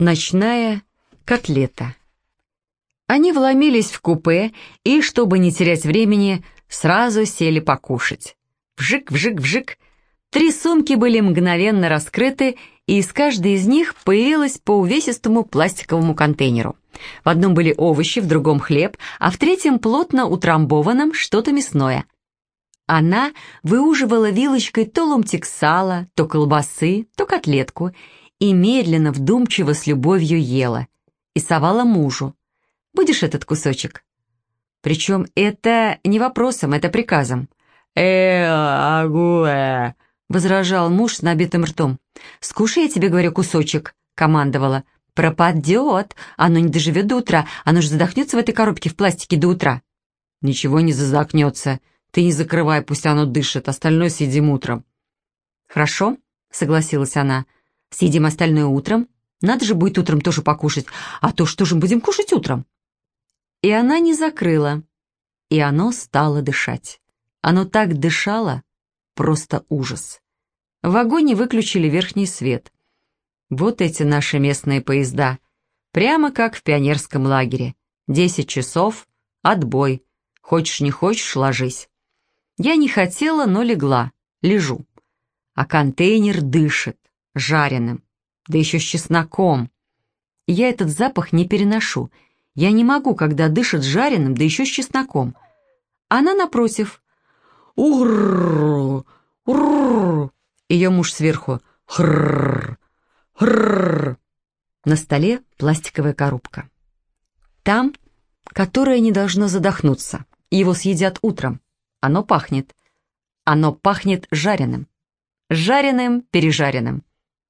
Ночная котлета. Они вломились в купе и, чтобы не терять времени, сразу сели покушать. Вжик, вжик, вжик. Три сумки были мгновенно раскрыты, и из каждой из них появилось по увесистому пластиковому контейнеру. В одном были овощи, в другом хлеб, а в третьем плотно утрамбованном что-то мясное. Она выуживала вилочкой то ломтик сала, то колбасы, то котлетку — и медленно, вдумчиво с любовью ела. И совала мужу. «Будешь этот кусочек?» Причем это не вопросом, это приказом. э агуэ», — возражал муж с набитым ртом. «Скушай, я тебе говорю, кусочек», — командовала. «Пропадет, оно не доживет до утра, оно же задохнется в этой коробке в пластике до утра». «Ничего не задохнется. Ты не закрывай, пусть оно дышит, остальное съедим утром». «Хорошо», — согласилась она. Съедим остальное утром. Надо же будет утром тоже покушать. А то что же будем кушать утром?» И она не закрыла. И оно стало дышать. Оно так дышало, просто ужас. В вагоне выключили верхний свет. Вот эти наши местные поезда. Прямо как в пионерском лагере. Десять часов, отбой. Хочешь не хочешь, ложись. Я не хотела, но легла. Лежу. А контейнер дышит жареным, да еще с чесноком. Я этот запах не переношу. Я не могу, когда дышит жареным, да еще с чесноком. Она, напротив, угрррр, угрррр. Ее муж сверху, хрррр, хрррр. На столе пластиковая коробка. Там, которое не должно задохнуться. Его съедят утром. Оно пахнет. Оно пахнет жареным. Жареным, пережаренным.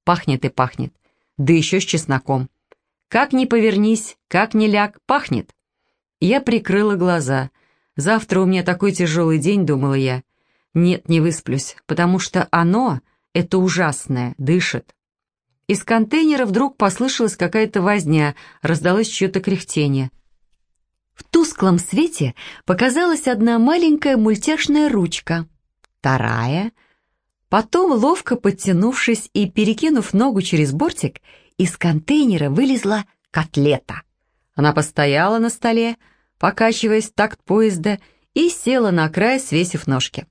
Пахнет и пахнет. Да еще с чесноком. Как ни повернись, как ни ляг, пахнет. Я прикрыла глаза. Завтра у меня такой тяжелый день, думала я. Нет, не высплюсь, потому что оно, это ужасное, дышит. Из контейнера вдруг послышалась какая-то возня, раздалось чье-то кряхтение. В тусклом свете показалась одна маленькая мультяшная ручка. Вторая — Потом, ловко подтянувшись и перекинув ногу через бортик, из контейнера вылезла котлета. Она постояла на столе, покачиваясь в такт поезда, и села на край, свесив ножки.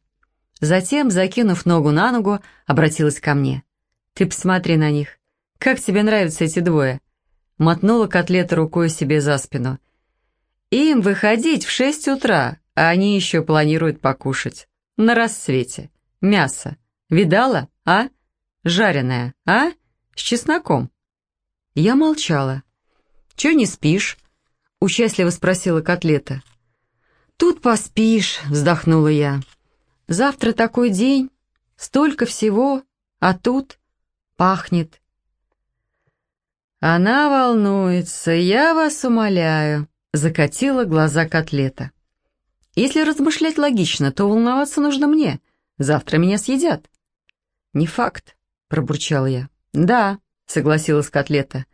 Затем, закинув ногу на ногу, обратилась ко мне. «Ты посмотри на них. Как тебе нравятся эти двое?» Мотнула котлета рукой себе за спину. «Им выходить в шесть утра, а они еще планируют покушать. На рассвете. Мясо. Видала, а? Жареная, а? С чесноком». Я молчала. «Чё не спишь?» — участливо спросила котлета. «Тут поспишь», — вздохнула я. «Завтра такой день, столько всего, а тут пахнет». «Она волнуется, я вас умоляю», — закатила глаза котлета. «Если размышлять логично, то волноваться нужно мне. Завтра меня съедят. «Не факт», — пробурчал я. «Да», — согласилась котлета.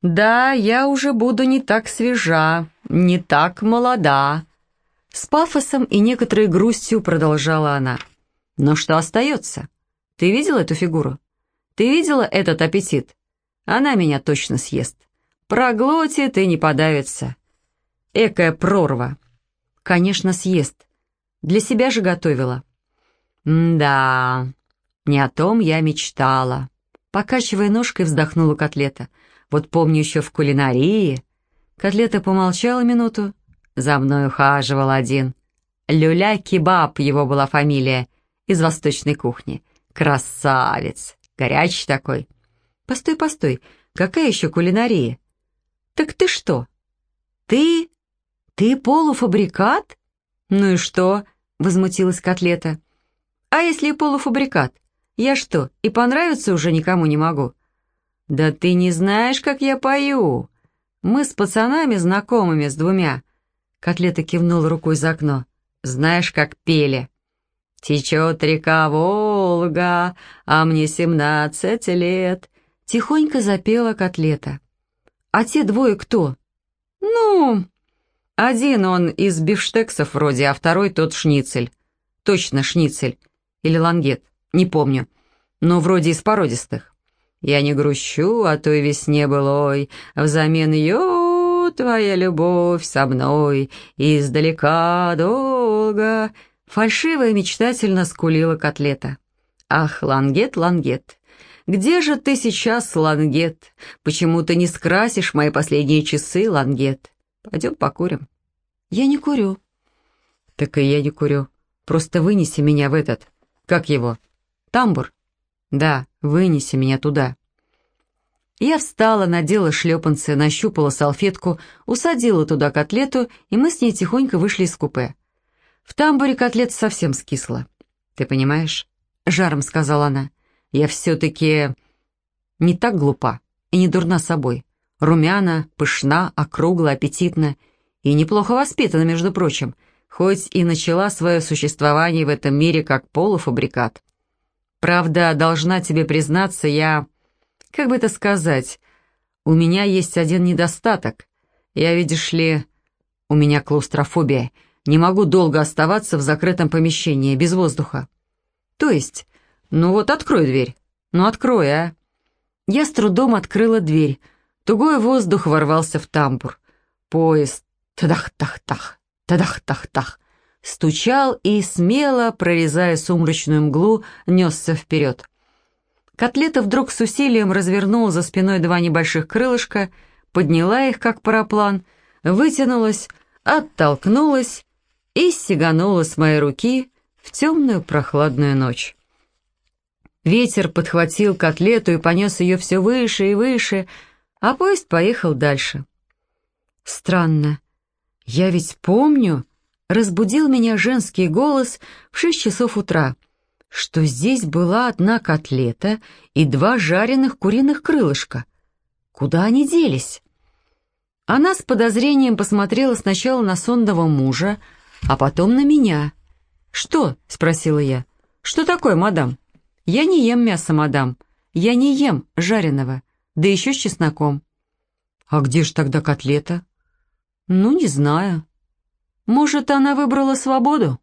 «Да, я уже буду не так свежа, не так молода». С пафосом и некоторой грустью продолжала она. «Но что остается? Ты видела эту фигуру? Ты видела этот аппетит? Она меня точно съест. Проглотит и не подавится. Экая прорва. Конечно, съест. Для себя же готовила». «Да, не о том я мечтала. Покачивая ножкой, вздохнула котлета. Вот помню еще в кулинарии. Котлета помолчала минуту. За мной ухаживал один. Люля-кебаб его была фамилия. Из восточной кухни. Красавец. Горячий такой. Постой, постой. Какая еще кулинария? Так ты что? Ты... ты полуфабрикат? Ну и что? Возмутилась котлета. А если полуфабрикат? Я что, и понравиться уже никому не могу? Да ты не знаешь, как я пою. Мы с пацанами знакомыми, с двумя. Котлета кивнула рукой за окно. Знаешь, как пели. «Течет река Волга, а мне семнадцать лет», — тихонько запела котлета. «А те двое кто?» «Ну, один он из бифштексов вроде, а второй тот шницель. Точно шницель. Или лангет. Не помню. Но вроде из породистых. Я не грущу о той весне былой, Взамен ее твоя любовь со мной Издалека долго. Фальшиво и мечтательно скулила котлета. Ах, лангет, лангет, где же ты сейчас, лангет? Почему ты не скрасишь мои последние часы, лангет? Пойдем покурим. Я не курю. Так и я не курю. Просто вынеси меня в этот... Как его? Тамбур? Да, вынеси меня туда. Я встала, надела шлепанцы, нащупала салфетку, усадила туда котлету, и мы с ней тихонько вышли из купе. В тамбуре котлета совсем скисла. «Ты понимаешь?» — жаром сказала она. «Я все-таки не так глупа и не дурна собой. Румяна, пышна, округла, аппетитна и неплохо воспитана, между прочим, хоть и начала свое существование в этом мире как полуфабрикат. Правда, должна тебе признаться, я как бы это сказать? У меня есть один недостаток. Я, видишь ли, у меня клаустрофобия. Не могу долго оставаться в закрытом помещении, без воздуха. То есть, ну вот открой дверь. Ну открой, а. Я с трудом открыла дверь. Тугой воздух ворвался в тамбур. Поезд тадах-тах-тах, тадах-тах-тах. Стучал и, смело, прорезая сумрачную мглу, несся вперед. Котлета вдруг с усилием развернула за спиной два небольших крылышка, подняла их, как параплан, вытянулась, оттолкнулась и сиганула с моей руки в темную прохладную ночь. Ветер подхватил котлету и понес ее все выше и выше, а поезд поехал дальше. Странно. Я ведь помню, разбудил меня женский голос в шесть часов утра — что здесь была одна котлета и два жареных куриных крылышка. Куда они делись? Она с подозрением посмотрела сначала на сонного мужа, а потом на меня. «Что?» — спросила я. «Что такое, мадам?» «Я не ем мясо, мадам. Я не ем жареного, да еще с чесноком». «А где ж тогда котлета?» «Ну, не знаю. Может, она выбрала свободу?»